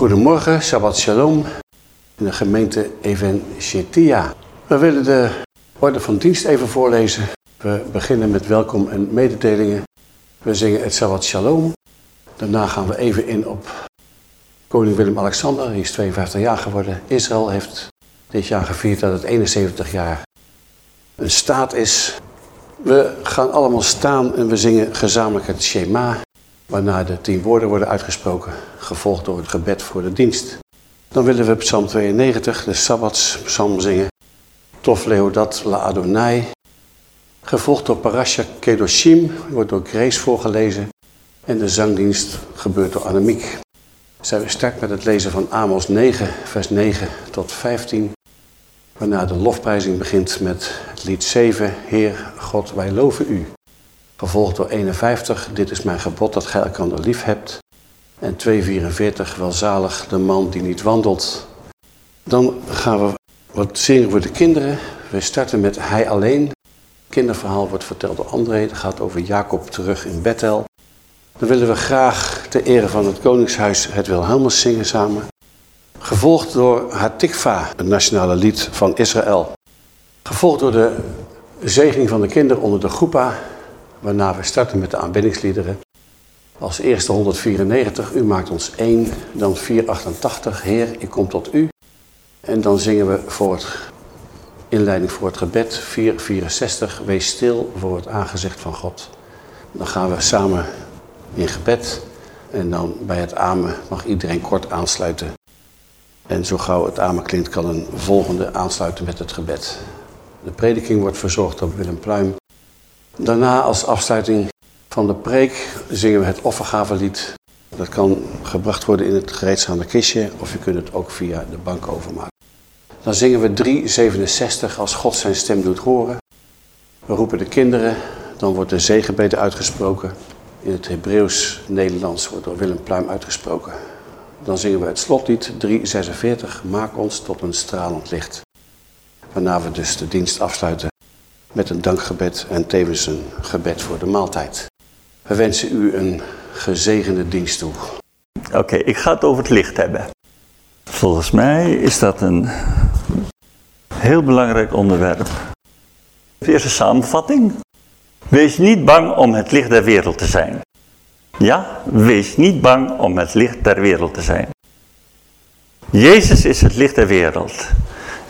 Goedemorgen, Shabbat Shalom in de gemeente Even Shetia. We willen de orde van dienst even voorlezen. We beginnen met welkom en mededelingen. We zingen het Shabbat Shalom. Daarna gaan we even in op koning Willem-Alexander. Hij is 52 jaar geworden. Israël heeft dit jaar gevierd dat het 71 jaar een staat is. We gaan allemaal staan en we zingen gezamenlijk het Shema, waarna de tien woorden worden uitgesproken, gevolgd door het gebed voor de dienst. Dan willen we Psalm 92, de Sabbatspsalm zingen. Tof Leodat La Adonai. Gevolgd door Parasha Kedoshim, wordt door Grace voorgelezen. En de zangdienst gebeurt door Annemiek. Zij start met het lezen van Amos 9, vers 9 tot 15. Waarna de lofprijzing begint met het lied 7, Heer God, wij loven u. Gevolgd door 51, dit is mijn gebod dat gij elkaar lief hebt. En 244, welzalig de man die niet wandelt. Dan gaan we wat zingen voor de kinderen. We starten met Hij alleen. Het kinderverhaal wordt verteld door André. Het gaat over Jacob terug in Bethel. Dan willen we graag ter ere van het Koningshuis het Wilhelmus zingen samen. Gevolgd door Hatikva, het nationale lied van Israël. Gevolgd door de zegening van de kinderen onder de groepa. Waarna we starten met de aanbiddingsliederen. Als eerste 194, u maakt ons één. Dan 488, Heer, ik kom tot u. En dan zingen we voor inleiding voor het gebed 464, wees stil voor het aangezicht van God. Dan gaan we samen in gebed en dan bij het amen mag iedereen kort aansluiten. En zo gauw het amen klinkt kan een volgende aansluiten met het gebed. De prediking wordt verzorgd door Willem Pluim. Daarna als afsluiting van de preek zingen we het offergavelied. Dat kan gebracht worden in het gereedstaande kistje of je kunt het ook via de bank overmaken. Dan zingen we 367 als God zijn stem doet horen. We roepen de kinderen, dan wordt de zegenbede uitgesproken. In het Hebreeuws-Nederlands wordt door Willem Pluim uitgesproken. Dan zingen we het slotlied 346, maak ons tot een stralend licht. Waarna we dus de dienst afsluiten met een dankgebed en tevens een gebed voor de maaltijd. We wensen u een gezegende dienst toe. Oké, ik ga het over het licht hebben. Volgens mij is dat een heel belangrijk onderwerp. Eerste samenvatting. Wees niet bang om het licht der wereld te zijn. Ja, wees niet bang om het licht der wereld te zijn. Jezus is het licht der wereld.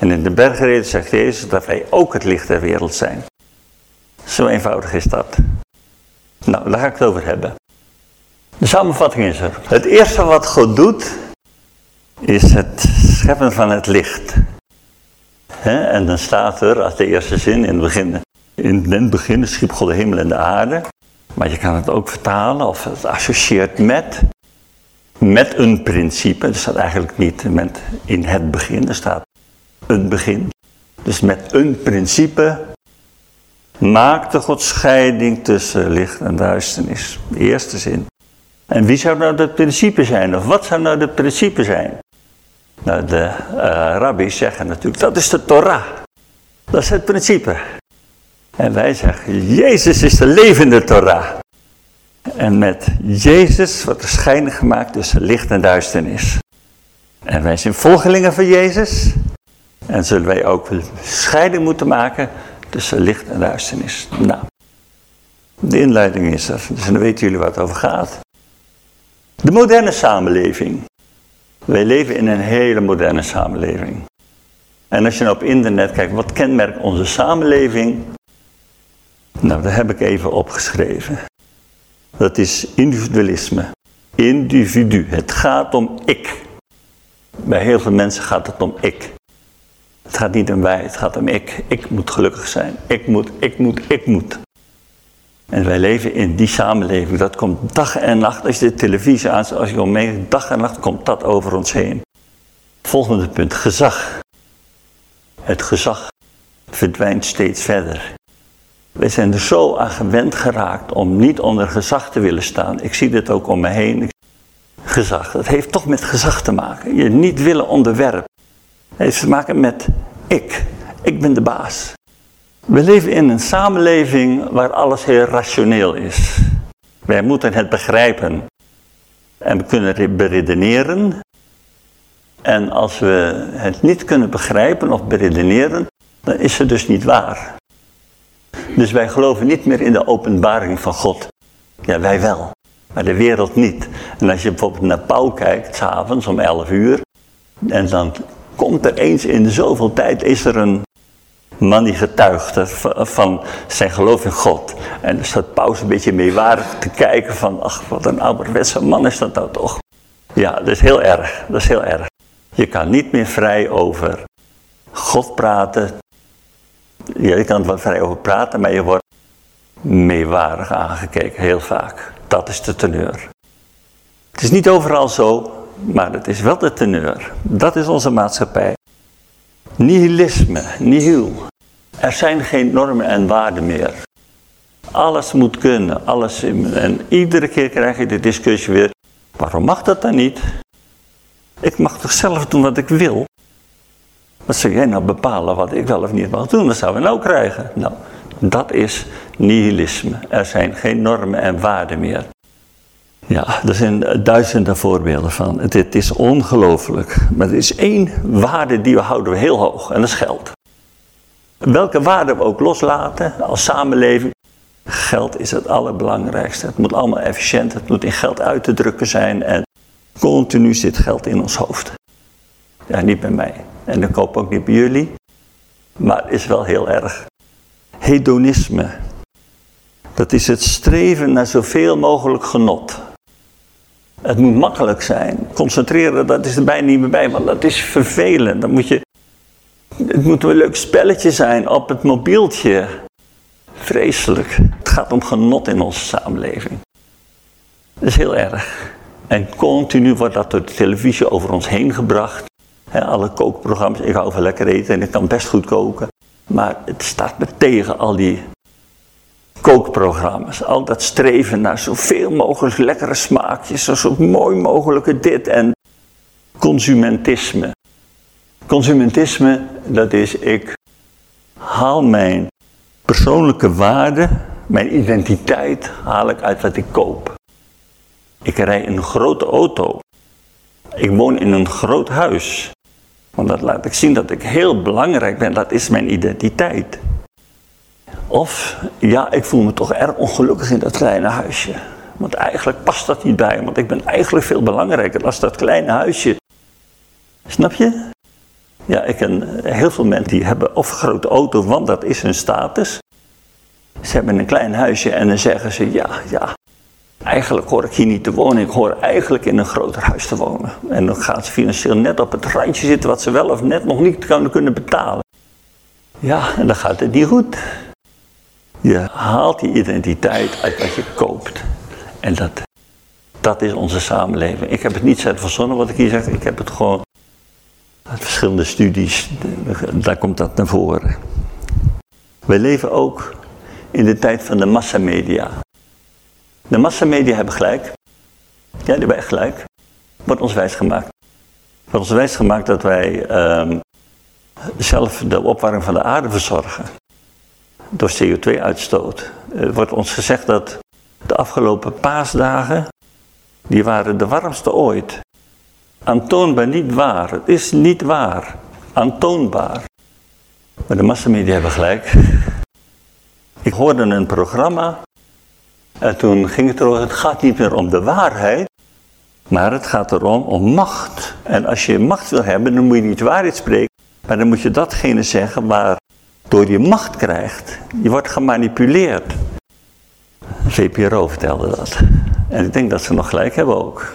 En in de bergreden zegt Jezus dat wij ook het licht der wereld zijn. Zo eenvoudig is dat. Nou, daar ga ik het over hebben. De samenvatting is er. Het eerste wat God doet, is het scheppen van het licht. en dan staat er als de eerste zin in het begin. In het begin schiep God de hemel en de aarde. Maar je kan het ook vertalen of het associeert met. Met een principe. Er staat eigenlijk niet met in het begin. Er staat een begin. Dus met een principe maakte God scheiding tussen licht en duisternis. Eerste zin. En wie zou nou dat principe zijn? Of wat zou nou het principe zijn? Nou, de uh, rabbis zeggen natuurlijk, dat is de Torah. Dat is het principe. En wij zeggen, Jezus is de levende Torah. En met Jezus wordt er scheiding gemaakt tussen licht en duisternis. En wij zijn volgelingen van Jezus. En zullen wij ook scheiding moeten maken tussen licht en duisternis. Nou, de inleiding is er, dus dan weten jullie wat het over gaat. De moderne samenleving. Wij leven in een hele moderne samenleving. En als je nou op internet kijkt, wat kenmerkt onze samenleving? Nou, dat heb ik even opgeschreven. Dat is individualisme. Individu. Het gaat om ik. Bij heel veel mensen gaat het om ik. Het gaat niet om wij, het gaat om ik. Ik moet gelukkig zijn. Ik moet, ik moet, ik moet. En wij leven in die samenleving. Dat komt dag en nacht. Als je de televisie aanzet, als je om mee, dag en nacht komt dat over ons heen. Volgende punt, gezag. Het gezag verdwijnt steeds verder. We zijn er zo aan gewend geraakt om niet onder gezag te willen staan. Ik zie dit ook om me heen. Gezag, dat heeft toch met gezag te maken. Je niet willen onderwerpen. Heeft te maken met ik. Ik ben de baas. We leven in een samenleving waar alles heel rationeel is. Wij moeten het begrijpen. En we kunnen beredeneren. En als we het niet kunnen begrijpen of beredeneren, dan is het dus niet waar. Dus wij geloven niet meer in de openbaring van God. Ja, wij wel, maar de wereld niet. En als je bijvoorbeeld naar Pauw kijkt, s'avonds om 11 uur, en dan komt er eens in zoveel tijd, is er een man die getuigt van zijn geloof in God. En staat Paus een beetje meewarig te kijken van, ach wat een ouderwetse man is dat nou toch. Ja, dat is heel erg, dat is heel erg. Je kan niet meer vrij over God praten. Ja, je kan er wel vrij over praten, maar je wordt meewarig aangekeken, heel vaak. Dat is de teneur. Het is niet overal zo, maar het is wel de teneur. Dat is onze maatschappij. Nihilisme, nihil. Er zijn geen normen en waarden meer. Alles moet kunnen, alles. En iedere keer krijg je de discussie weer, waarom mag dat dan niet? Ik mag toch zelf doen wat ik wil? Wat zou jij nou bepalen wat ik wel of niet mag doen? Wat zouden we nou krijgen? Nou, dat is nihilisme. Er zijn geen normen en waarden meer. Ja, er zijn duizenden voorbeelden van. Het, het is ongelooflijk. Maar er is één waarde die we houden heel hoog en dat is geld. Welke waarde we ook loslaten als samenleving, geld is het allerbelangrijkste. Het moet allemaal efficiënt, het moet in geld uit te drukken zijn en continu zit geld in ons hoofd. Ja, niet bij mij. En ik koop ook niet bij jullie, maar is wel heel erg. Hedonisme, dat is het streven naar zoveel mogelijk genot. Het moet makkelijk zijn. Concentreren, dat is er bijna niet meer bij, want dat is vervelend. Dan moet je, het moet een leuk spelletje zijn op het mobieltje. Vreselijk. Het gaat om genot in onze samenleving. Dat is heel erg. En continu wordt dat door de televisie over ons heen gebracht. alle kookprogramma's, ik hou van lekker eten en ik kan best goed koken. Maar het staat me tegen al die kookprogramma's. Al dat streven naar zoveel mogelijk lekkere smaakjes, zo mooi mogelijke dit en consumentisme. Consumentisme, dat is ik haal mijn persoonlijke waarde, mijn identiteit, haal ik uit wat ik koop. Ik rij een grote auto. Ik woon in een groot huis. Want dat laat ik zien dat ik heel belangrijk ben. Dat is mijn identiteit. Of, ja, ik voel me toch erg ongelukkig in dat kleine huisje. Want eigenlijk past dat niet bij, want ik ben eigenlijk veel belangrijker dan dat kleine huisje. Snap je? Ja, ik ken heel veel mensen die hebben of grote auto, want dat is hun status. Ze hebben een klein huisje en dan zeggen ze, ja, ja, eigenlijk hoor ik hier niet te wonen. Ik hoor eigenlijk in een groter huis te wonen. En dan gaan ze financieel net op het randje zitten wat ze wel of net nog niet kunnen betalen. Ja, en dan gaat het niet goed. Je haalt die identiteit uit wat je koopt. En dat, dat is onze samenleving. Ik heb het niet zelf verzonnen wat ik hier zeg. Ik heb het gewoon uit verschillende studies. Daar komt dat naar voren. We leven ook in de tijd van de massamedia. De massamedia hebben gelijk. Ja, die hebben echt gelijk. Wordt ons wijsgemaakt. Wordt ons wijsgemaakt dat wij ehm, zelf de opwarming van de aarde verzorgen door CO2-uitstoot. Er wordt ons gezegd dat de afgelopen paasdagen, die waren de warmste ooit. Aantoonbaar niet waar. Het is niet waar. Aantoonbaar. Maar de massamedia hebben gelijk. Ik hoorde een programma en toen ging het erover, het gaat niet meer om de waarheid, maar het gaat erom om macht. En als je macht wil hebben, dan moet je niet waarheid spreken, maar dan moet je datgene zeggen waar door je macht krijgt. Je wordt gemanipuleerd. VPRO vertelde dat. En ik denk dat ze nog gelijk hebben ook.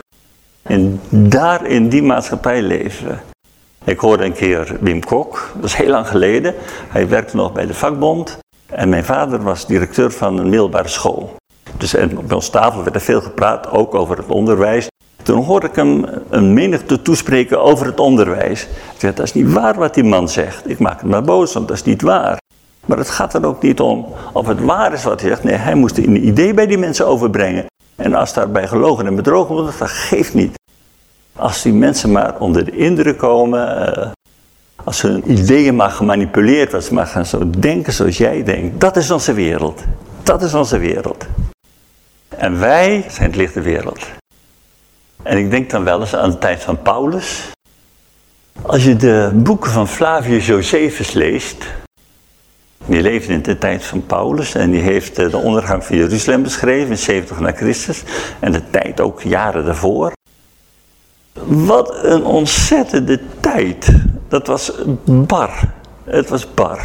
En daar in die maatschappij leven. Ik hoorde een keer Wim Kok, dat is heel lang geleden. Hij werkte nog bij de vakbond. En mijn vader was directeur van een middelbare school. Dus op ons tafel werd er veel gepraat, ook over het onderwijs. Toen hoorde ik hem een menigte toespreken over het onderwijs. Ik zei, dat is niet waar wat die man zegt. Ik maak hem maar boos, want dat is niet waar. Maar het gaat er ook niet om of het waar is wat hij zegt. Nee, hij moest een idee bij die mensen overbrengen. En als daarbij gelogen en bedrogen wordt, dat geeft niet. Als die mensen maar onder de indruk komen, uh, als hun ideeën maar gemanipuleerd worden, ze maar gaan zo denken zoals jij denkt. Dat is onze wereld. Dat is onze wereld. En wij zijn het lichte wereld. En ik denk dan wel eens aan de tijd van Paulus. Als je de boeken van Flavius Josephus leest, die leefde in de tijd van Paulus en die heeft de ondergang van Jeruzalem beschreven in 70 na Christus en de tijd ook jaren daarvoor. Wat een ontzettende tijd. Dat was bar. Het was bar.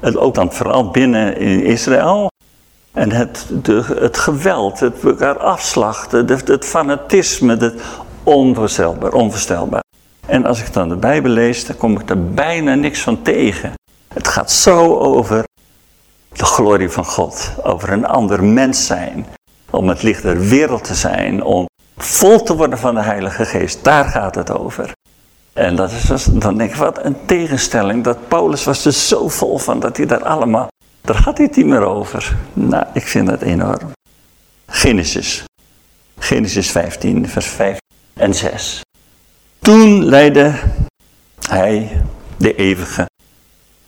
Het ook dan vooral binnen in Israël. En het, de, het geweld, het elkaar afslachten, het, fanatisme, het onvoorstelbaar, onvoorstelbaar. En als ik dan de Bijbel lees, dan kom ik er bijna niks van tegen. Het gaat zo over de glorie van God, over een ander mens zijn, om het licht der wereld te zijn, om vol te worden van de Heilige Geest. Daar gaat het over. En dat is dus, dan denk ik, wat een tegenstelling. Dat Paulus was er zo vol van dat hij daar allemaal, daar hij het niet meer over. Nou, ik vind dat enorm. Genesis. Genesis 15, vers 5 en 6. Toen leidde hij, de eeuwige,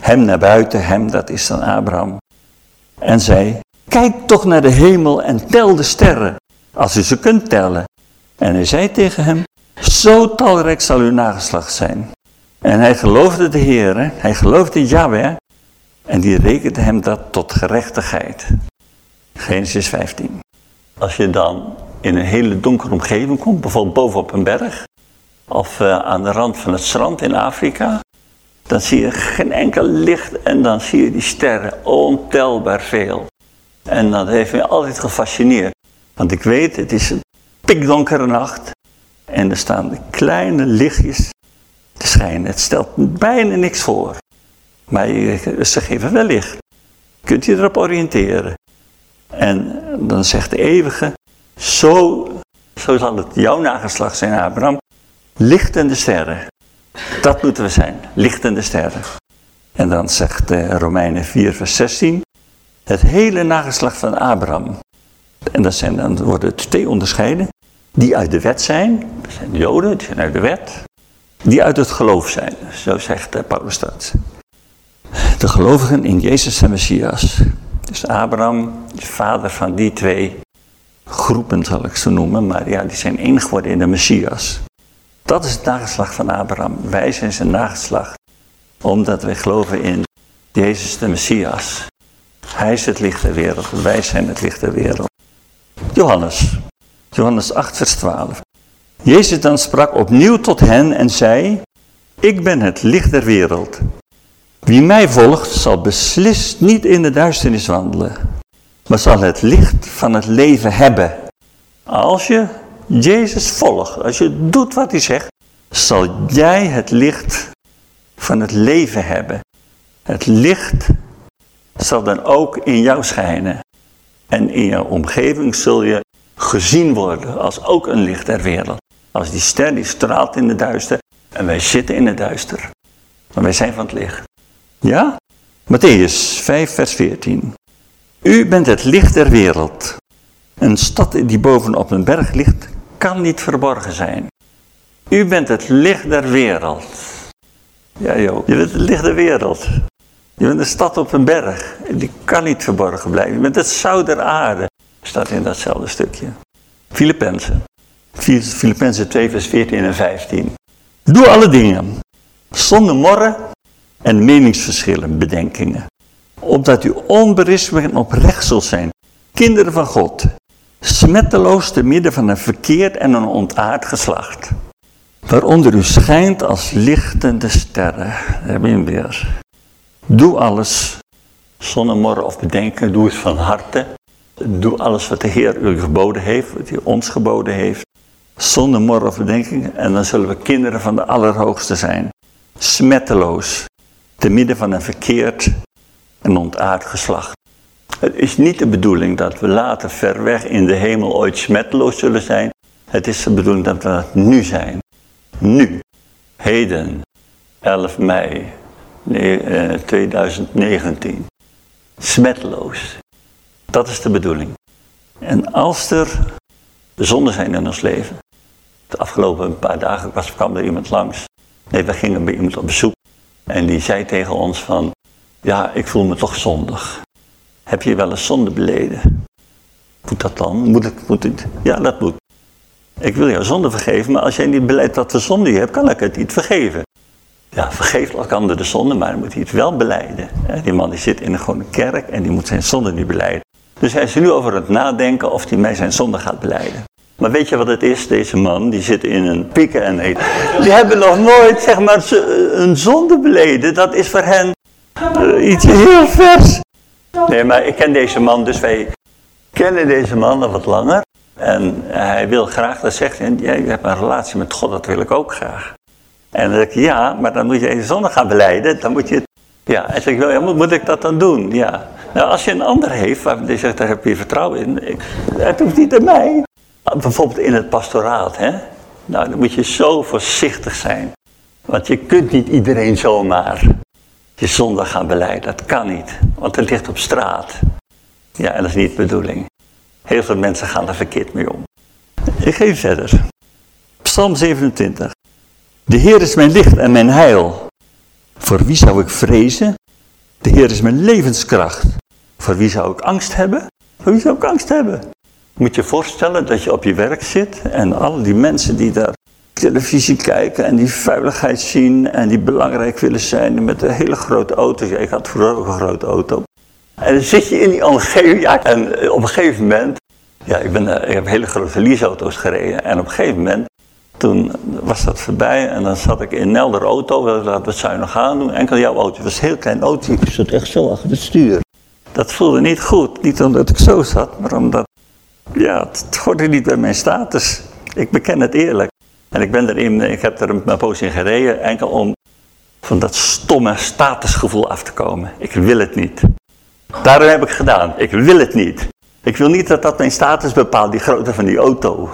hem naar buiten, hem dat is dan Abraham, en zei, kijk toch naar de hemel en tel de sterren, als u ze kunt tellen. En hij zei tegen hem, zo talrijk zal uw nageslacht zijn. En hij geloofde de Heer, hij geloofde Yahweh, en die rekende hem dat tot gerechtigheid. Genesis 15. Als je dan in een hele donkere omgeving komt, bijvoorbeeld bovenop een berg, of uh, aan de rand van het strand in Afrika, dan zie je geen enkel licht en dan zie je die sterren ontelbaar veel. En dat heeft me altijd gefascineerd. Want ik weet, het is een pikdonkere nacht en er staan de kleine lichtjes te schijnen. Het stelt bijna niks voor. Maar ze geven wel licht. Kunt je erop oriënteren. En dan zegt de eeuwige, zo, zal het jouw nageslag zijn Abraham. Lichtende sterren. Dat moeten we zijn, lichtende sterren. En dan zegt uh, Romeinen 4 vers 16, het hele nageslacht van Abraham. En dat zijn, dan worden het twee onderscheiden. Die uit de wet zijn, dat zijn de joden, die zijn uit de wet. Die uit het geloof zijn, zo zegt uh, Paulus dat. De gelovigen in Jezus en Messias. Dus Abraham is vader van die twee groepen, zal ik ze noemen. Maar ja, die zijn één geworden in de Messias. Dat is het nageslacht van Abraham. Wij zijn zijn nageslacht. Omdat wij geloven in Jezus de Messias. Hij is het licht der wereld. Wij zijn het licht der wereld. Johannes. Johannes 8 vers 12. Jezus dan sprak opnieuw tot hen en zei. Ik ben het licht der wereld. Wie mij volgt zal beslist niet in de duisternis wandelen. Maar zal het licht van het leven hebben. Als je Jezus volgt, als je doet wat hij zegt, zal jij het licht van het leven hebben. Het licht zal dan ook in jou schijnen. En in jouw omgeving zul je gezien worden als ook een licht der wereld. Als die ster die straalt in de duister en wij zitten in het duister. Maar wij zijn van het licht. Ja? Matthäus 5 vers 14. U bent het licht der wereld. Een stad die bovenop een berg ligt, kan niet verborgen zijn. U bent het licht der wereld. Ja joh, je bent het licht der wereld. Je bent een stad op een berg. Die kan niet verborgen blijven. Je bent het zout der aarde. Staat in datzelfde stukje. Filippenzen. Filippenzen 2 vers 14 en 15. Doe alle dingen. Zonder morren en meningsverschillen, bedenkingen. Opdat u onberispelijk en oprecht zult zijn. Kinderen van God smetteloos te midden van een verkeerd en een ontaard geslacht. Waaronder u schijnt als lichtende sterren. Daar heb je weer. Doe alles zonder of bedenken. Doe het van harte. Doe alles wat de Heer u geboden heeft, wat hij ons geboden heeft. Zonder morren of bedenking. En dan zullen we kinderen van de Allerhoogste zijn. Smetteloos. Te midden van een verkeerd en ontaard geslacht. Het is niet de bedoeling dat we later ver weg in de hemel ooit smetteloos zullen zijn. Het is de bedoeling dat we dat nu zijn. Nu. Heden. 11 mei 2019. Eh, smetteloos. Dat is de bedoeling. En als er zonden zijn in ons leven. De afgelopen paar dagen was, kwam er iemand langs. Nee, we gingen bij iemand op bezoek. En die zei tegen ons van, ja, ik voel me toch zondig. Heb je wel eens zonde beleden? Moet dat dan? Moet het? Ja, dat moet. Ik wil jou zonde vergeven, maar als jij niet beleidt dat we zonde hebt, kan ik het niet vergeven. Ja, vergeef elkaar de zonde, maar dan moet hij het wel beleiden. Die man die zit in een gewone kerk en die moet zijn zonde niet beleiden. Dus hij is nu over het nadenken of hij mij zijn zonde gaat beleiden. Maar weet je wat het is, deze man? Die zit in een pikken en eet. Die hebben nog nooit, zeg maar, een zonde beleden. Dat is voor hen uh, iets heel vers. Nee, maar ik ken deze man, dus wij kennen deze man al wat langer. En hij wil graag, dat zegt hij, jij hebt een relatie met God, dat wil ik ook graag. En dan zeg ik, ja, maar dan moet je je zonde gaan beleiden. Dan moet je, ja, en zeg ik, ja, moet, moet ik dat dan doen? Ja. Nou, als je een ander heeft, waar je zegt, daar heb je vertrouwen in. Het hoeft niet aan mij. Bijvoorbeeld in het pastoraat, hè. Nou, dan moet je zo voorzichtig zijn. Want je kunt niet iedereen zomaar je zonde gaan beleiden. Dat kan niet, want het ligt op straat. Ja, en dat is niet de bedoeling. Heel veel mensen gaan er verkeerd mee om. Ik geef verder. Psalm 27. De Heer is mijn licht en mijn heil. Voor wie zou ik vrezen? De Heer is mijn levenskracht. Voor wie zou ik angst hebben? Voor wie zou ik angst hebben? Moet je voorstellen dat je op je werk zit en al die mensen die daar televisie kijken en die veiligheid zien en die belangrijk willen zijn met een hele grote auto. ik had vroeger ook een grote auto. En dan zit je in die omgeving en eh, op een gegeven moment, ja, ik, ben, eh, ik heb hele grote leaseauto's gereden en op een gegeven moment, toen was dat voorbij en dan zat ik in Nelder auto, laten we het zuinig gaan doen, enkel jouw auto, het was een heel klein auto, ik zat echt zo achter het stuur. Dat voelde niet goed, niet omdat ik zo zat, maar omdat, ja, het hoorde niet bij mijn status. Ik beken het eerlijk. En ik ben erin, ik heb er een poos in gereden, enkel om van dat stomme statusgevoel af te komen. Ik wil het niet. Daarom heb ik gedaan. Ik wil het niet. Ik wil niet dat dat mijn status bepaalt, die grootte van die auto.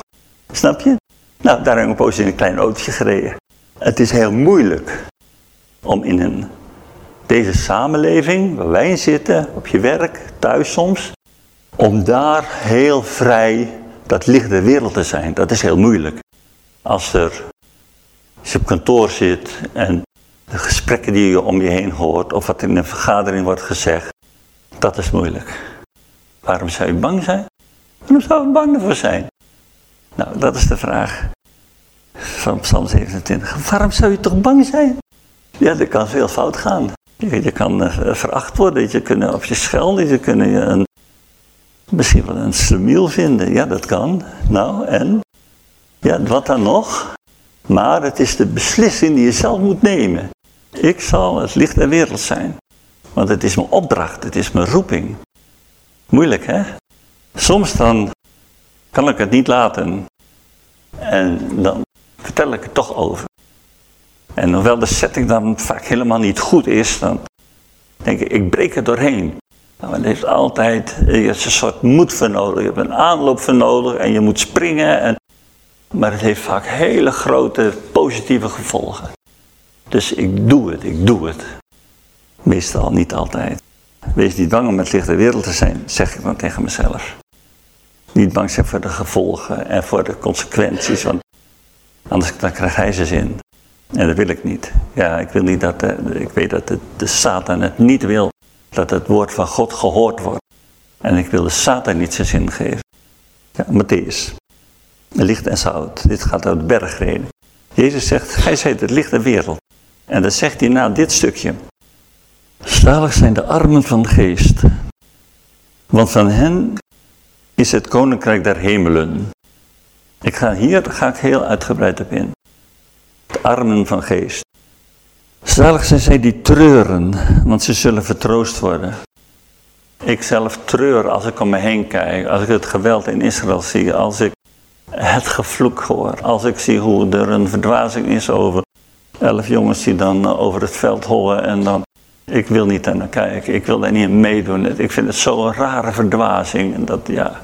Snap je? Nou, daar heb ik een poos in een klein autootje gereden. Het is heel moeilijk om in een, deze samenleving, waar wij in zitten, op je werk, thuis soms, om daar heel vrij dat licht der wereld te zijn. Dat is heel moeilijk. Als er, je op kantoor zit en de gesprekken die je om je heen hoort, of wat in een vergadering wordt gezegd, dat is moeilijk. Waarom zou je bang zijn? Waarom zou je bang ervoor zijn? Nou, dat is de vraag van Psalm 27. Waarom zou je toch bang zijn? Ja, er kan veel fout gaan. Je, kan uh, veracht worden, je kunt op je schelden, je kunt je misschien wel een slemiel vinden. Ja, dat kan. Nou, en? Ja, wat dan nog? Maar het is de beslissing die je zelf moet nemen. Ik zal het licht der wereld zijn. Want het is mijn opdracht, het is mijn roeping. Moeilijk, hè? Soms dan kan ik het niet laten. En dan vertel ik het toch over. En hoewel de setting dan vaak helemaal niet goed is, dan denk ik, ik breek er doorheen. Nou, het heeft altijd, je hebt een soort moed voor nodig, je hebt een aanloop voor nodig en je moet springen. En, maar het heeft vaak hele grote positieve gevolgen. Dus ik doe het, ik doe het. Meestal, niet altijd. Wees niet bang om met lichte wereld te zijn, zeg ik dan tegen mezelf. Niet bang zijn voor de gevolgen en voor de consequenties, want anders dan krijgt hij ze zin. En dat wil ik niet. Ja, ik wil niet dat, ik weet dat de, de Satan het niet wil, dat het woord van God gehoord wordt. En ik wil de Satan niet zijn zin geven. Ja, Matthäus. Licht en zout. Dit gaat uit de bergreden. Jezus zegt, gij zijt het licht der wereld. En dan zegt hij na dit stukje. Zalig zijn de armen van de geest, want van hen is het koninkrijk der hemelen. Ik ga hier ga ik heel uitgebreid op in. De armen van geest. Zalig zijn zij die treuren, want ze zullen vertroost worden. Ik zelf treur als ik om me heen kijk, als ik het geweld in Israël zie, als ik het gevloek hoor, als ik zie hoe er een verdwazing is over elf jongens die dan over het veld hollen en dan ik wil niet naar kijken, ik wil daar niet in meedoen. Ik vind het zo'n rare verdwazing. En dat, ja.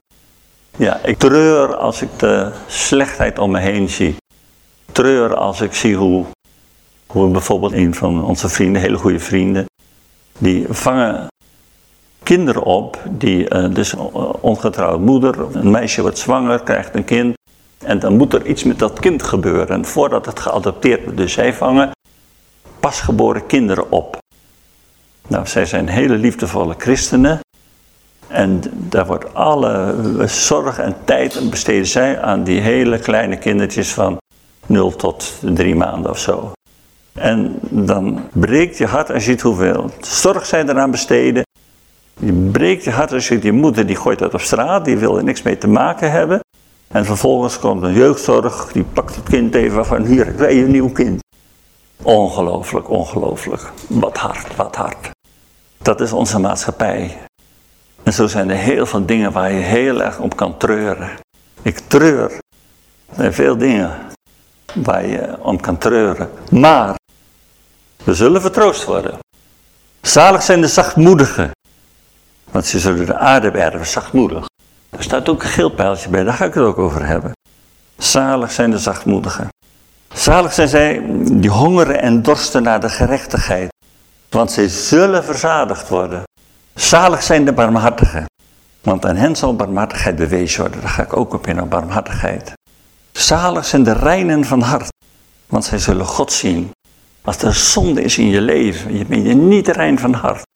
ja, ik treur als ik de slechtheid om me heen zie. Treur als ik zie hoe, hoe bijvoorbeeld een van onze vrienden, hele goede vrienden, die vangen kinderen op, die uh, dus ongetrouwde moeder, een meisje wordt zwanger, krijgt een kind. En dan moet er iets met dat kind gebeuren. voordat het geadopteerd wordt, dus zij vangen pasgeboren kinderen op. Nou, zij zijn hele liefdevolle christenen. En daar wordt alle zorg en tijd en besteden zij aan die hele kleine kindertjes van 0 tot 3 maanden of zo. En dan breekt je hart als je het hoeveel zorg zij eraan besteden. Je breekt je hart als je je moeder die gooit dat op straat, die wil er niks mee te maken hebben. En vervolgens komt een jeugdzorg, die pakt het kind even van hier, ik je een nieuw kind. Ongelooflijk, ongelooflijk. Wat hard, wat hard. Dat is onze maatschappij. En zo zijn er heel veel dingen waar je heel erg om kan treuren. Ik treur. Er zijn veel dingen waar je om kan treuren. Maar we zullen vertroost worden. Zalig zijn de zachtmoedigen. Want ze zullen de aarde beërven, zachtmoedig. Er staat ook een geel pijltje bij, daar ga ik het ook over hebben. Zalig zijn de zachtmoedigen. Zalig zijn zij die hongeren en dorsten naar de gerechtigheid. Want zij zullen verzadigd worden. Zalig zijn de barmhartigen. Want aan hen zal barmhartigheid bewezen worden. Daar ga ik ook op in, op barmhartigheid. Zalig zijn de reinen van hart. Want zij zullen God zien. Als er zonde is in je leven, je bent je niet rein van hart.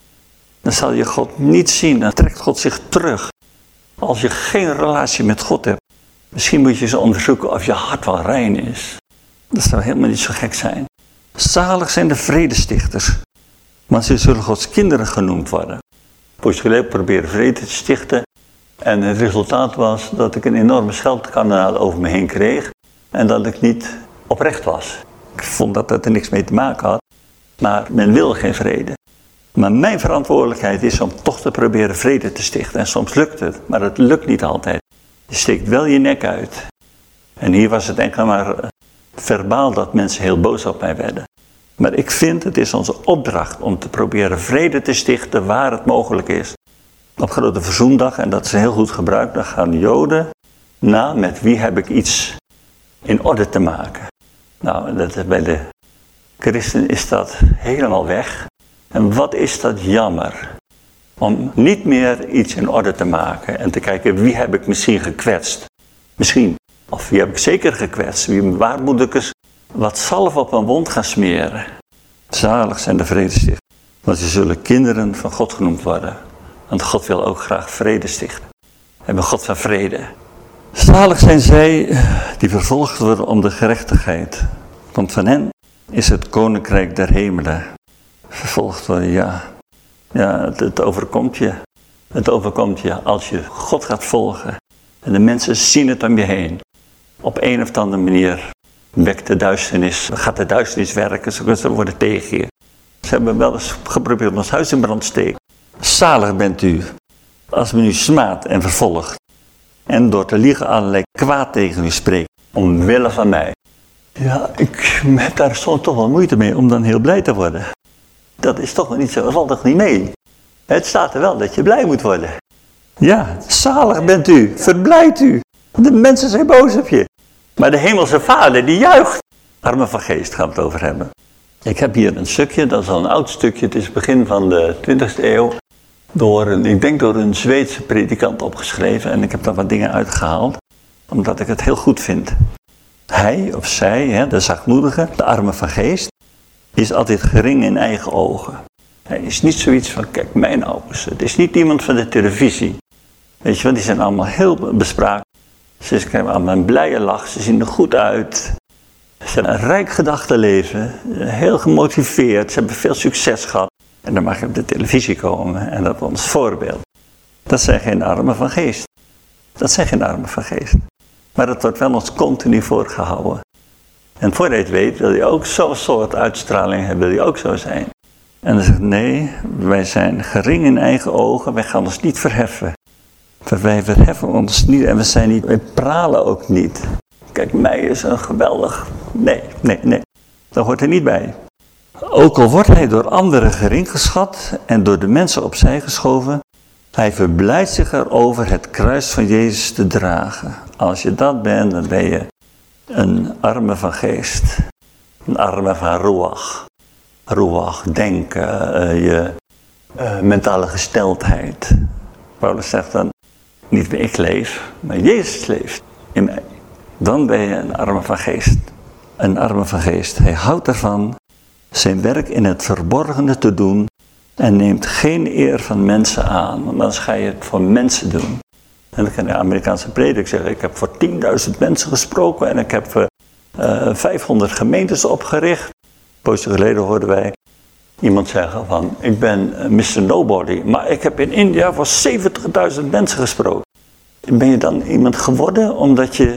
Dan zal je God niet zien. Dan trekt God zich terug. Als je geen relatie met God hebt. Misschien moet je eens onderzoeken of je hart wel rein is. Dat zou helemaal niet zo gek zijn. Zalig zijn de vredestichters. Want ze zullen Gods kinderen genoemd worden. Poosje proberen vrede te stichten. En het resultaat was dat ik een enorme scheldkanaal over me heen kreeg. En dat ik niet oprecht was. Vond dat het er niks mee te maken had. Maar men wil geen vrede. Maar mijn verantwoordelijkheid is om toch te proberen vrede te stichten. En soms lukt het, maar het lukt niet altijd. Je steekt wel je nek uit. En hier was het enkel maar eh, verbaal dat mensen heel boos op mij werden. Maar ik vind het is onze opdracht om te proberen vrede te stichten waar het mogelijk is. Op Grote Verzoendag, en dat is heel goed gebruikt, dan gaan de Joden na met wie heb ik iets in orde te maken. Nou, dat, bij de christen is dat helemaal weg. En wat is dat jammer. Om niet meer iets in orde te maken en te kijken wie heb ik misschien gekwetst. Misschien. Of wie heb ik zeker gekwetst. Wie, waar moet ik eens wat zalf op een wond gaan smeren. Zalig zijn de vredestichters. Want ze zullen kinderen van God genoemd worden. Want God wil ook graag vrede stichten. Hebben God van vrede. Zalig zijn zij die vervolgd worden om de gerechtigheid. Want van hen is het koninkrijk der hemelen. Vervolgd worden, ja. Ja, het, overkomt je. Het overkomt je als je God gaat volgen. En de mensen zien het om je heen. Op een of andere manier wekt de duisternis, gaat de duisternis werken, ze worden tegen je. Ze hebben wel eens geprobeerd ons huis in brand te steken. Zalig bent u, als men u smaadt en vervolgt. En door te liegen allerlei kwaad tegen u spreekt, omwille van mij. Ja, ik heb daar soms toch wel moeite mee om dan heel blij te worden. Dat is toch niet zo, valt toch niet mee. Het staat er wel dat je blij moet worden. Ja, zalig bent u, verblijd u. De mensen zijn boos op je. Maar de hemelse vader die juicht. Arme van geest gaan we het over hebben. Ik heb hier een stukje, dat is al een oud stukje. Het is begin van de 20e eeuw. Door ik denk door een Zweedse predikant opgeschreven. En ik heb daar wat dingen uitgehaald. Omdat ik het heel goed vind. Hij of zij, hè, de zachtmoedige, de arme van geest, is altijd gering in eigen ogen. Hij is niet zoiets van, kijk, mijn ouders. Het is niet iemand van de televisie. Weet je wel, die zijn allemaal heel bespraakt. Ze hebben allemaal een blije lach, ze zien er goed uit. Ze hebben een rijk gedachtenleven, heel gemotiveerd, ze hebben veel succes gehad. En dan mag je op de televisie komen en dat ons voorbeeld. Dat zijn geen armen van geest. Dat zijn geen armen van geest. Maar dat wordt wel ons continu voorgehouden. En voordat je het weet, wil je ook zo'n soort uitstraling hebben, wil je ook zo zijn. En dan zegt nee, wij zijn gering in eigen ogen, wij gaan ons niet verheffen. Wij verheffen ons niet en we zijn niet, wij pralen ook niet. Kijk, mij is een geweldig. Nee, nee, nee. Dat hoort er niet bij. Ook al wordt hij door anderen gering geschat en door de mensen opzij geschoven, hij verblijdt zich erover het kruis van Jezus te dragen. Als je dat bent, dan ben je een arme van geest. Een arme van ruach. Ruach, denken, uh, je uh, mentale gesteldheid. Paulus zegt dan, niet meer ik leef, maar Jezus leeft in mij. Dan ben je een arme van geest. Een arme van geest. Hij houdt ervan zijn werk in het verborgene te doen en neemt geen eer van mensen aan, want dan ga je het voor mensen doen. En dan kan de Amerikaanse predik zeggen, ik heb voor 10.000 mensen gesproken en ik heb uh, eh, 500 gemeentes opgericht. poosje geleden hoorden wij iemand zeggen van, ik ben eh, Mr. Nobody, maar ik heb in India voor 70.000 mensen gesproken. Ben je dan iemand geworden omdat je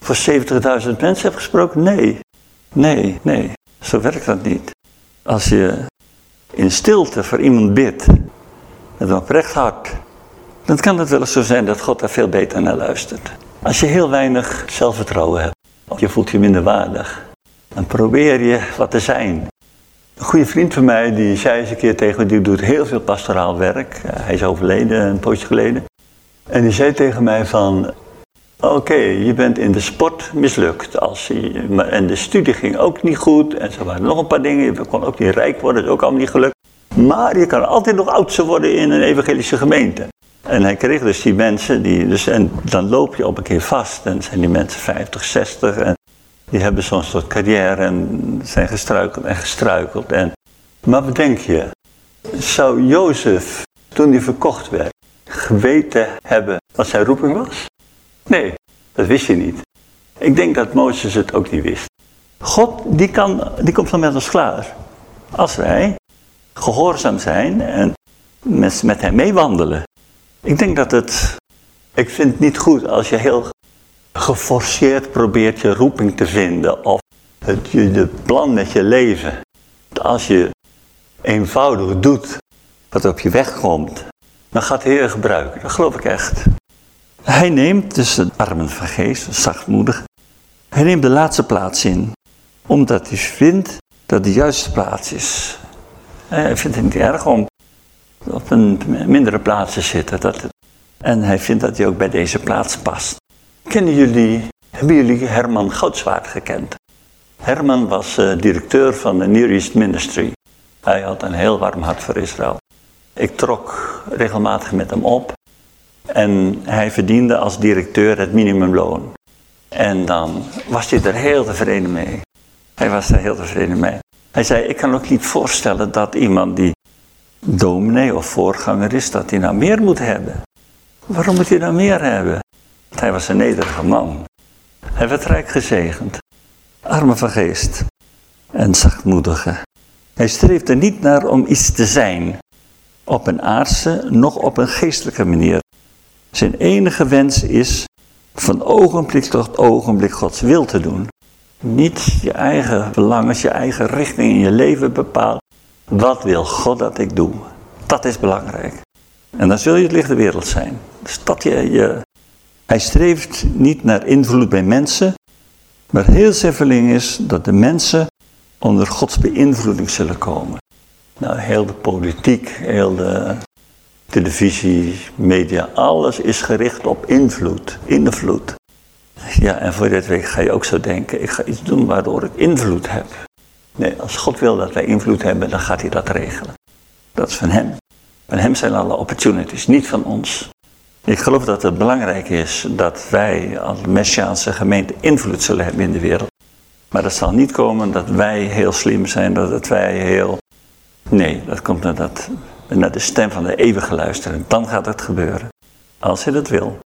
voor 70.000 mensen hebt gesproken? Nee, nee, nee, zo werkt dat niet. Als je in stilte voor iemand bidt, met een oprecht hart, dan kan het wel eens zo zijn dat God daar veel beter naar luistert. Als je heel weinig zelfvertrouwen hebt, of je voelt je minder waardig, dan probeer je wat te zijn. Een goede vriend van mij, die zei eens een keer tegen me, die doet heel veel pastoraal werk. Hij is overleden een poosje geleden. En die zei tegen mij van, oké, je bent in de sport mislukt. Als je, en de studie ging ook niet goed. En zo waren nog een paar dingen. Je kon ook niet rijk worden, dat is ook allemaal niet gelukt. Maar je kan altijd nog oudste worden in een evangelische gemeente. En hij kreeg dus die mensen, die, dus, en dan loop je op een keer vast. En zijn die mensen 50, 60. En die hebben zo'n soort carrière en zijn gestruikeld en gestruikeld. En, maar wat denk je? Zou Jozef, toen hij verkocht werd, geweten hebben wat zijn roeping was? Nee, dat wist je niet. Ik denk dat Mozes het ook niet wist. God, die, kan, die komt dan met ons klaar. Als wij gehoorzaam zijn en met, met hem meewandelen. Ik denk dat het... Ik vind het niet goed als je heel geforceerd probeert je roeping te vinden. Of het, je plan met je leven. Als je eenvoudig doet wat op je weg komt. Dan gaat de Heer gebruiken. Dat geloof ik echt. Hij neemt dus de armen van geest, zachtmoedig. Hij neemt de laatste plaats in. Omdat hij vindt dat de juiste plaats is. Hij vindt het niet erg om op een mindere plaats te zitten. Dat, en hij vindt dat hij ook bij deze plaats past. Kennen jullie, hebben jullie Herman Goudzwaard gekend? Herman was uh, directeur van de Near East Ministry. Hij had een heel warm hart voor Israël. Ik trok regelmatig met hem op. En hij verdiende als directeur het minimumloon. En dan was hij er heel tevreden mee. Hij was er heel tevreden mee. Hij zei, ik kan ook niet voorstellen dat iemand die dominee of voorganger is, dat hij nou meer moet hebben. Waarom moet hij nou meer hebben? Want hij was een nederige man. Hij werd rijk gezegend. Arme van geest. En zachtmoedige. Hij streefde niet naar om iets te zijn. Op een aardse, nog op een geestelijke manier. Zijn enige wens is van ogenblik tot ogenblik Gods wil te doen. Niet je eigen belangen, je eigen richting in je leven bepaalt. Wat wil God dat ik doe? Dat is belangrijk. En dan zul je het licht der wereld zijn. Dus dat je, je... Hij streeft niet naar invloed bij mensen, maar heel zijn verling is dat de mensen onder Gods beïnvloeding zullen komen. Nou, heel de politiek, heel de televisie, media, alles is gericht op invloed, invloed. Ja, en voor dit week ga je ook zo denken, ik ga iets doen waardoor ik invloed heb. Nee, als God wil dat wij invloed hebben, dan gaat hij dat regelen. Dat is van hem. Van hem zijn alle opportunities, niet van ons. Ik geloof dat het belangrijk is dat wij als Messiaanse gemeente invloed zullen hebben in de wereld. Maar dat zal niet komen dat wij heel slim zijn, dat wij heel... Nee, dat komt nadat naar de stem van de eeuwige luisteren. Dan gaat het gebeuren. Als hij dat wil.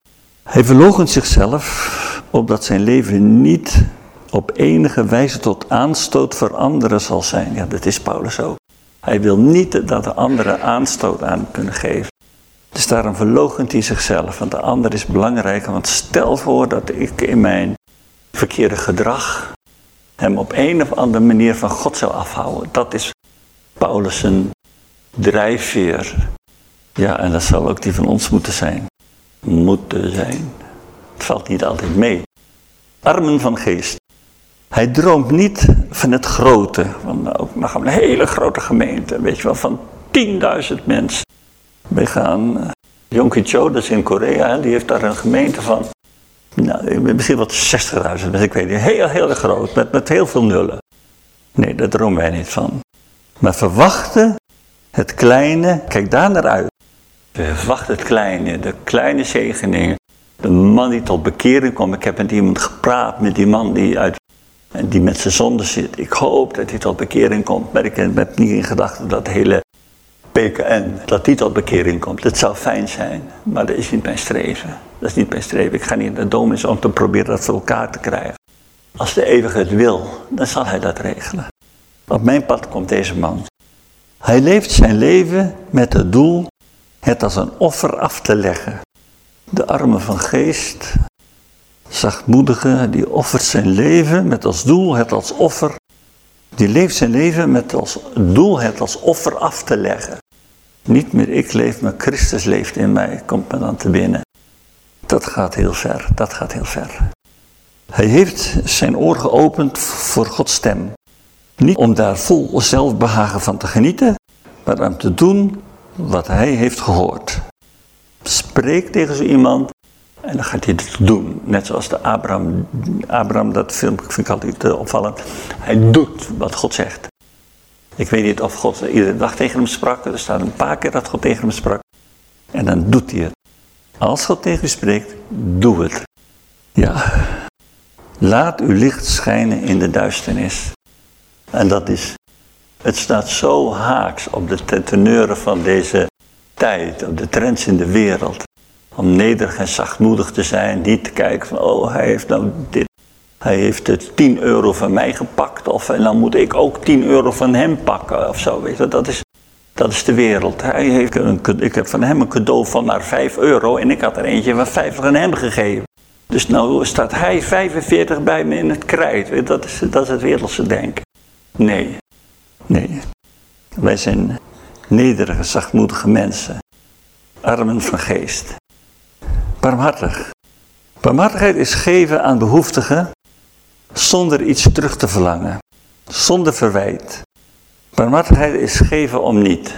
Hij verloochent zichzelf opdat zijn leven niet op enige wijze tot aanstoot voor anderen zal zijn. Ja, dat is Paulus ook. Hij wil niet dat de anderen aanstoot aan kunnen geven. Dus daarom verloochent hij zichzelf, want de ander is belangrijker. Want stel voor dat ik in mijn verkeerde gedrag hem op een of andere manier van God zou afhouden. Dat is Paulus' drijfveer. Ja, en dat zal ook die van ons moeten zijn. Moeten zijn. Het valt niet altijd mee. Armen van geest. Hij droomt niet van het grote. Dan gaan we een hele grote gemeente. Weet je wel, van 10.000 mensen. We gaan. Uh, Yongki Cho, dat is in Korea, die heeft daar een gemeente van. Nou, misschien wat 60.000 mensen, ik weet niet. Heel, heel groot, met, met heel veel nullen. Nee, daar dromen wij niet van. Maar verwachten het kleine, kijk daar naar uit. We verwachten het kleine, de kleine zegeningen. De man die tot bekering komt. Ik heb met iemand gepraat, met die man die, uit, die met zijn zonde zit. Ik hoop dat hij tot bekering komt. Maar ik heb niet in gedachten dat hele PKN, dat die tot bekering komt. Dat zou fijn zijn, maar dat is niet mijn streven. Dat is niet mijn streven. Ik ga niet naar de domis om te proberen dat voor elkaar te krijgen. Als de eeuwige het wil, dan zal hij dat regelen. Op mijn pad komt deze man. Hij leeft zijn leven met het doel het als een offer af te leggen. De arme van geest, zachtmoedige, die offert zijn leven met als doel het als offer. Die leeft zijn leven met als doel het als offer af te leggen. Niet meer ik leef, maar Christus leeft in mij, komt me dan te binnen. Dat gaat heel ver, dat gaat heel ver. Hij heeft zijn oor geopend voor Gods stem. Niet om daar vol zelfbehagen van te genieten, maar om te doen wat hij heeft gehoord. Spreek tegen zo iemand en dan gaat hij het doen. Net zoals de Abraham, Abraham dat film vind ik altijd uh, opvallend. Hij doet wat God zegt. Ik weet niet of God iedere dag tegen hem sprak. Er staat een paar keer dat God tegen hem sprak. En dan doet hij het. Als God tegen u spreekt, doe het. Ja. Laat uw licht schijnen in de duisternis. En dat is, het staat zo haaks op de teneuren van deze tijd, op de trends in de wereld. Om nederig en zachtmoedig te zijn, niet te kijken van, oh hij heeft nou dit. Hij heeft het 10 euro van mij gepakt, of en dan moet ik ook 10 euro van hem pakken, of zo. Weet je, dat is, dat is de wereld. Hij heeft een, ik heb van hem een cadeau van maar 5 euro en ik had er eentje van 50 aan hem gegeven. Dus nou staat hij 45 bij me in het krijt. Dat is, dat is het wereldse denken. Nee, nee. Wij zijn nederige, zachtmoedige mensen. Armen van geest. Barmhartig. Barmhartigheid is geven aan behoeftigen zonder iets terug te verlangen. Zonder verwijt. Barmhartigheid is geven om niet.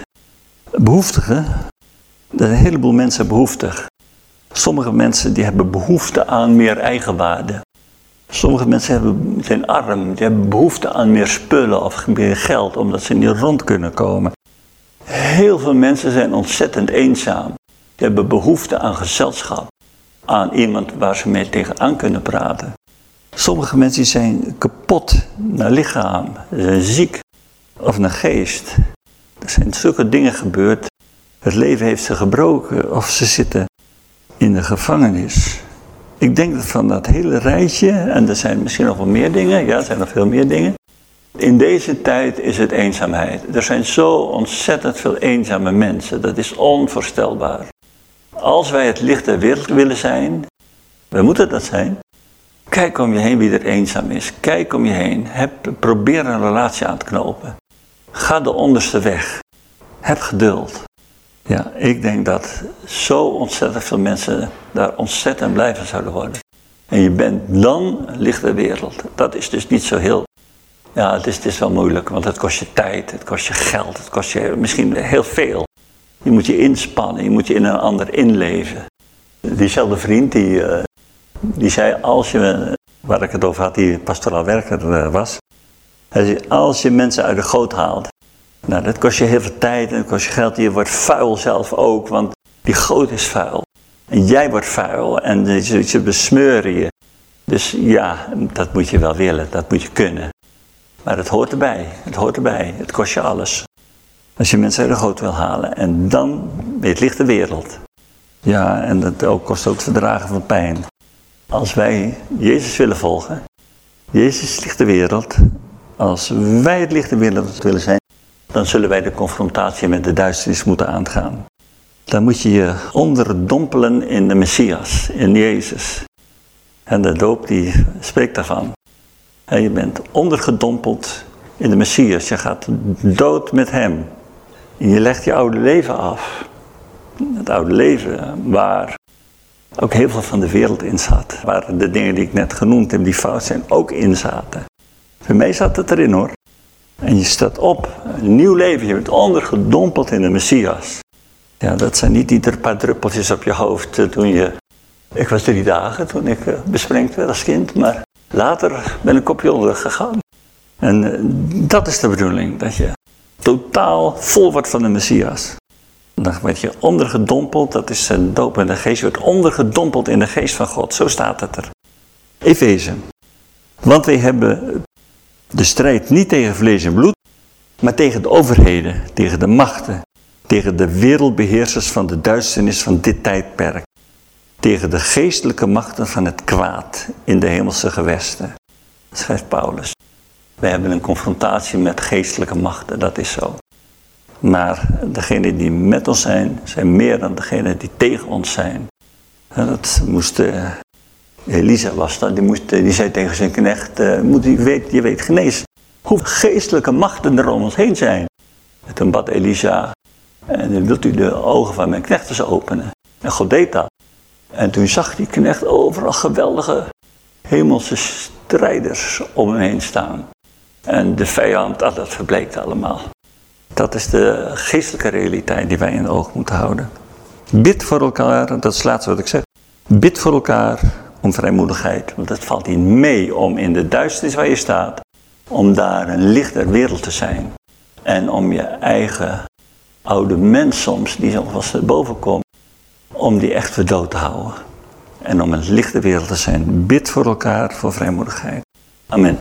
Behoeftigen, er zijn een heleboel mensen behoeftig. Sommige mensen die hebben behoefte aan meer eigenwaarde. Sommige mensen hebben, zijn arm, die hebben behoefte aan meer spullen of meer geld, omdat ze niet rond kunnen komen. Heel veel mensen zijn ontzettend eenzaam. Die hebben behoefte aan gezelschap, aan iemand waar ze mee tegenaan kunnen praten. Sommige mensen zijn kapot naar lichaam, ze zijn ziek of naar geest. Er zijn zulke dingen gebeurd. Het leven heeft ze gebroken of ze zitten in de gevangenis. Ik denk dat van dat hele rijtje, en er zijn misschien nog wel meer dingen, ja, er zijn nog veel meer dingen. In deze tijd is het eenzaamheid. Er zijn zo ontzettend veel eenzame mensen, dat is onvoorstelbaar. Als wij het licht der wereld willen zijn, we moeten dat zijn. Kijk om je heen wie er eenzaam is. Kijk om je heen. Heb, probeer een relatie aan te knopen. Ga de onderste weg. Heb geduld. Ja, ik denk dat zo ontzettend veel mensen daar ontzettend blij van zouden worden. En je bent dan licht de wereld. Dat is dus niet zo heel. Ja, het is, het is wel moeilijk, want het kost je tijd, het kost je geld, het kost je misschien heel veel. Je moet je inspannen, je moet je in een ander inleven. Diezelfde vriend die, uh, die zei, als je, waar ik het over had, die pastoraal werker uh, was. Hij zei, als je mensen uit de goot haalt, nou, dat kost je heel veel tijd en dat kost je geld. Je wordt vuil zelf ook, want die goot is vuil. En jij wordt vuil en ze, ze besmeuren je. Dus ja, dat moet je wel willen, dat moet je kunnen. Maar het hoort erbij, het hoort erbij. Het kost je alles. Als je mensen uit de goot wil halen. En dan het lichte wereld. Ja, en dat ook kost ook het verdragen van pijn. Als wij Jezus willen volgen, Jezus lichte wereld. Als wij het lichte wereld willen zijn, dan zullen wij de confrontatie met de duisternis moeten aangaan. Dan moet je je onderdompelen in de Messias, in Jezus. En de doop die spreekt daarvan. En je bent ondergedompeld in de Messias. Je gaat dood met hem. En je legt je oude leven af. Het oude leven waar ook heel veel van de wereld in zat. Waar de dingen die ik net genoemd heb, die fout zijn, ook in zaten. Voor mij zat het erin hoor. En je staat op, een nieuw leven, je bent ondergedompeld in de Messias. Ja, dat zijn niet die paar druppeltjes op je hoofd eh, toen je... Ik was drie dagen toen ik uh, besprengd werd als kind, maar later ben ik op je onder gegaan. En eh, dat is de bedoeling, dat je totaal vol wordt van de Messias. Dan word je ondergedompeld, dat is een doop in de geest. Je wordt ondergedompeld in de geest van God, zo staat het er. Efeze. Want wij hebben de strijd niet tegen vlees en bloed, maar tegen de overheden, tegen de machten, tegen de wereldbeheersers van de duisternis van dit tijdperk, tegen de geestelijke machten van het kwaad in de hemelse gewesten, schrijft Paulus. We hebben een confrontatie met geestelijke machten, dat is zo. Maar degenen die met ons zijn, zijn meer dan degenen die tegen ons zijn. dat moest, uh, Elisa was dat, die, moest, die zei tegen zijn knecht, uh, moet, je, weet, je weet genees hoe geestelijke machten er om ons heen zijn. En toen bad Elisa, en dan wilt u de ogen van mijn knecht eens openen. En God deed dat. En toen zag die knecht overal geweldige hemelse strijders om hem heen staan. En de vijand, dat verbleekt allemaal. Dat is de geestelijke realiteit die wij in oog moeten houden. Bid voor elkaar, dat is laatste wat ik zeg. Bid voor elkaar om vrijmoedigheid. Want het valt niet mee om in de duisternis waar je staat, om daar een lichter wereld te zijn. En om je eigen oude mens soms, die eens boven komt, om die echt voor dood te houden. En om een lichte wereld te zijn. Bid voor elkaar voor vrijmoedigheid. Amen.